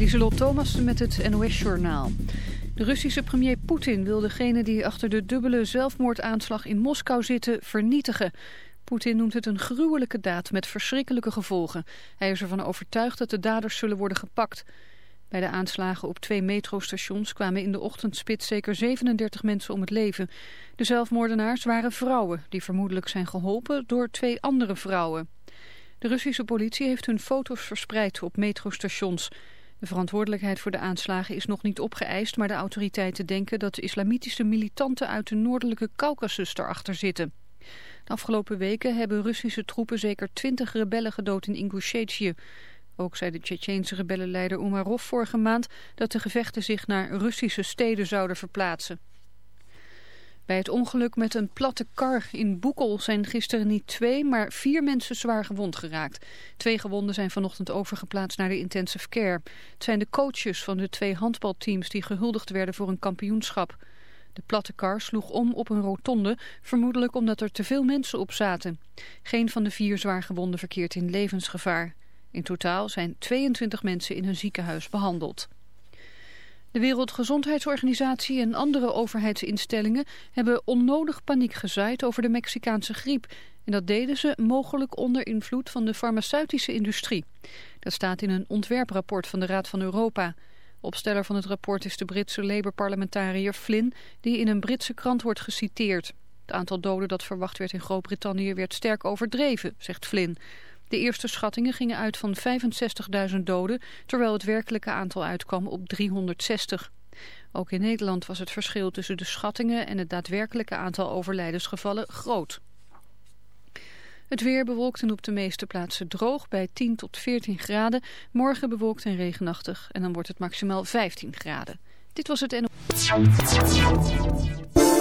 Lieselot Thomas met het NOS-journaal. De Russische premier Poetin wil degene die achter de dubbele zelfmoordaanslag in Moskou zitten vernietigen. Poetin noemt het een gruwelijke daad met verschrikkelijke gevolgen. Hij is ervan overtuigd dat de daders zullen worden gepakt. Bij de aanslagen op twee metrostations kwamen in de ochtendspit zeker 37 mensen om het leven. De zelfmoordenaars waren vrouwen die vermoedelijk zijn geholpen door twee andere vrouwen. De Russische politie heeft hun foto's verspreid op metrostations. De verantwoordelijkheid voor de aanslagen is nog niet opgeëist... maar de autoriteiten denken dat de islamitische militanten uit de noordelijke Caucasus erachter zitten. De afgelopen weken hebben Russische troepen zeker twintig rebellen gedood in Ingushetie. Ook zei de Tsjetsjeense rebellenleider Umarov vorige maand... dat de gevechten zich naar Russische steden zouden verplaatsen. Bij het ongeluk met een platte kar in Boekel zijn gisteren niet twee, maar vier mensen zwaar gewond geraakt. Twee gewonden zijn vanochtend overgeplaatst naar de intensive care. Het zijn de coaches van de twee handbalteams die gehuldigd werden voor een kampioenschap. De platte kar sloeg om op een rotonde, vermoedelijk omdat er te veel mensen op zaten. Geen van de vier zwaargewonden verkeert in levensgevaar. In totaal zijn 22 mensen in een ziekenhuis behandeld. De Wereldgezondheidsorganisatie en andere overheidsinstellingen hebben onnodig paniek gezaaid over de Mexicaanse griep. En dat deden ze mogelijk onder invloed van de farmaceutische industrie. Dat staat in een ontwerprapport van de Raad van Europa. Opsteller van het rapport is de Britse Labour-parlementariër Flynn, die in een Britse krant wordt geciteerd. Het aantal doden dat verwacht werd in Groot-Brittannië werd sterk overdreven, zegt Flynn. De eerste schattingen gingen uit van 65.000 doden, terwijl het werkelijke aantal uitkwam op 360. Ook in Nederland was het verschil tussen de schattingen en het daadwerkelijke aantal overlijdensgevallen groot. Het weer bewolkt en op de meeste plaatsen droog bij 10 tot 14 graden. Morgen bewolkt en regenachtig en dan wordt het maximaal 15 graden. Dit was het NO.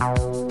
Bye.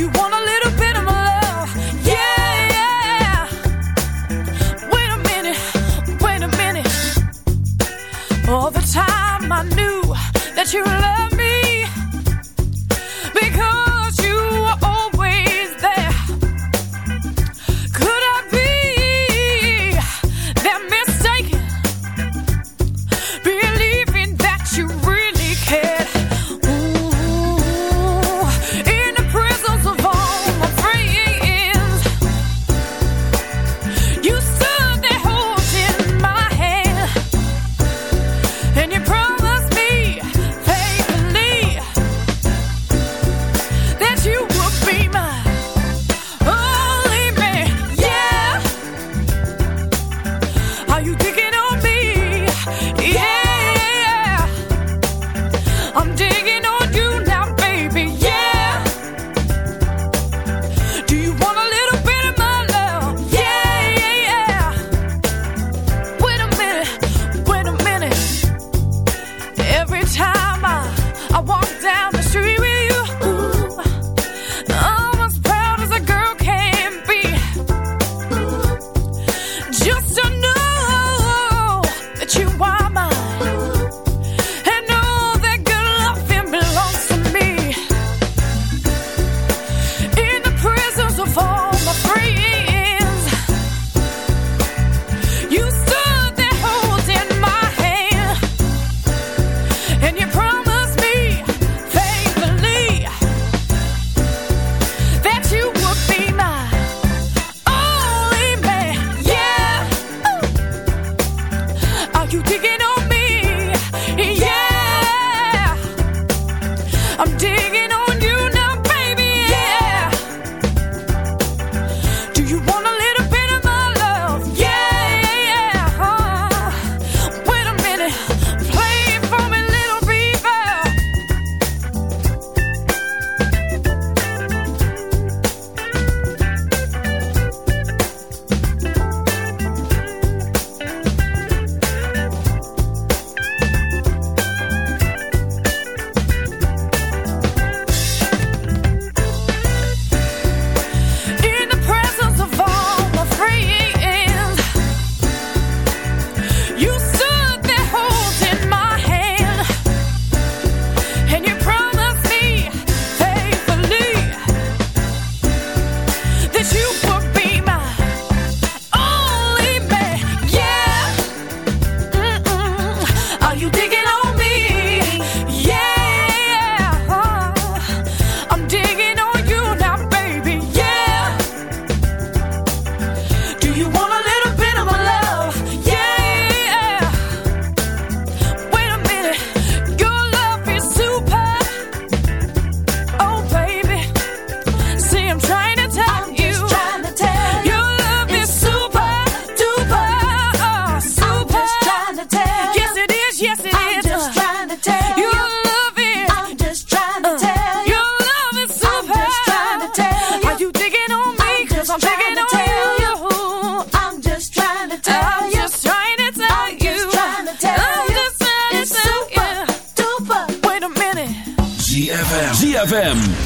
you want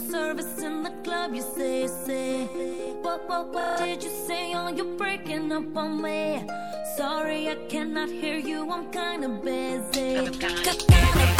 service in the club, you say, say. What, what, what did you say? Oh, you're breaking up on me. Sorry, I cannot hear you, I'm kinda busy. I'm kinda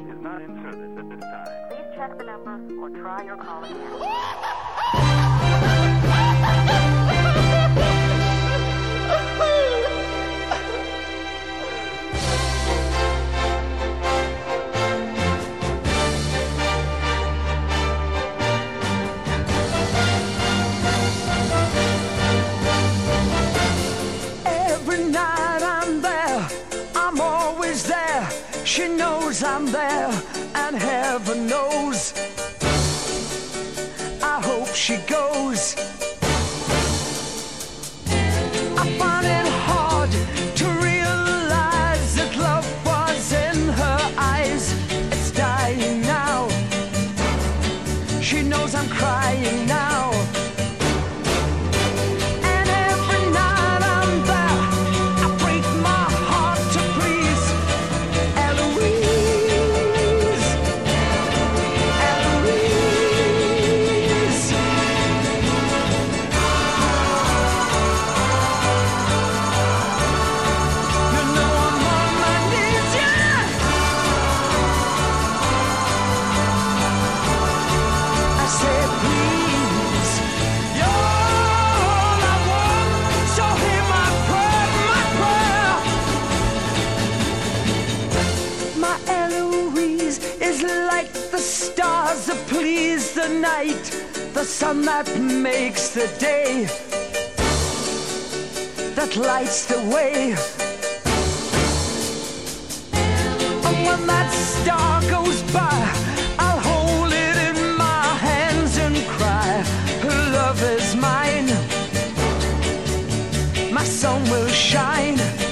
is not in service at this time. Please check the number or try your call again. knows I'm there, and heaven knows. I hope she goes. Does it please the night, the sun that makes the day, that lights the way? And when that star goes by, I'll hold it in my hands and cry, Her love is mine, my sun will shine.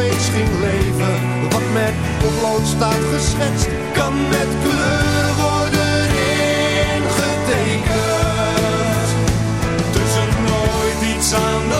opeens ging leven. Wat met potlood staat geschetst, kan met kleur worden ingetekend. Dus er nooit iets aan de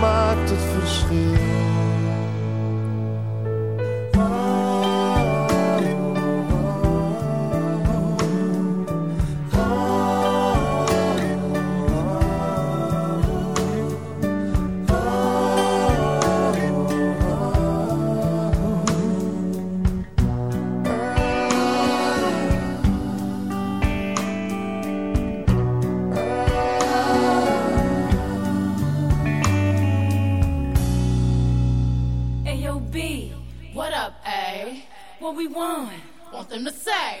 maakt het verschil. what we want. Want them to say.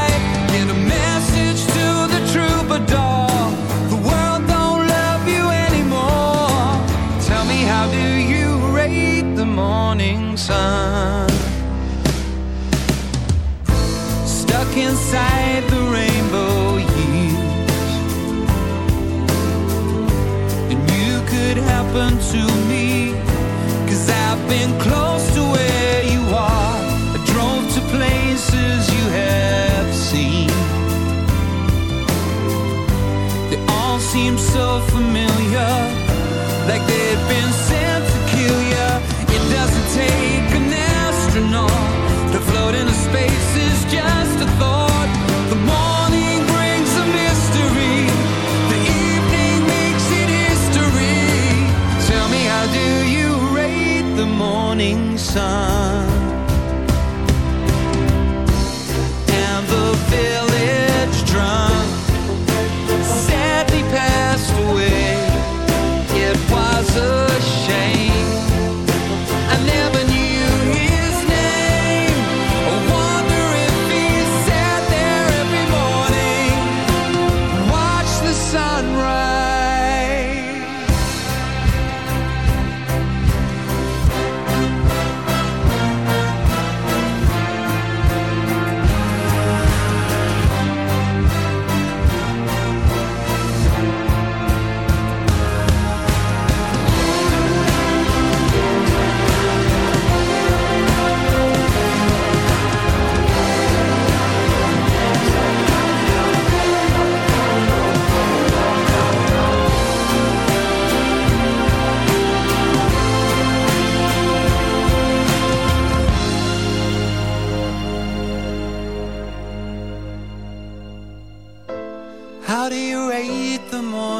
dog.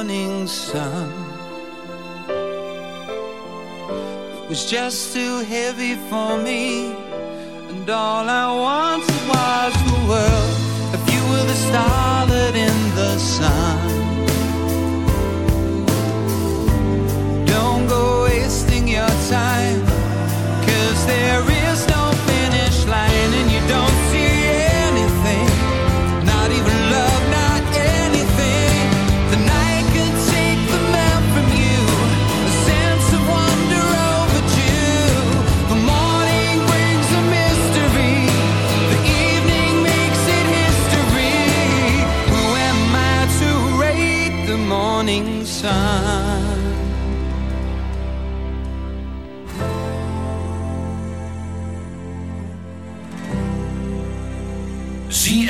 Morning sun? It was just too heavy for me, and all I wanted was the world. If you were the starlet in the sun, don't go wasting your time, cause there is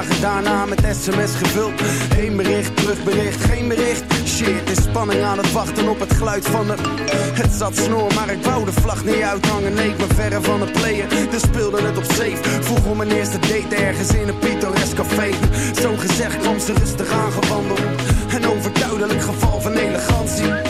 Dagen daarna met sms gevuld. Heen bericht, terugbericht, geen bericht. Shit, is spanning aan het wachten op het geluid van de... Het zat snor, maar ik wou de vlag niet uithangen. Nee, ik ben verre van het player, dus speelde het op safe. Vroeg om mijn eerste date ergens in een pittoresk café. Zo gezegd kwam ze rustig aangewandeld. Een overduidelijk geval van elegantie.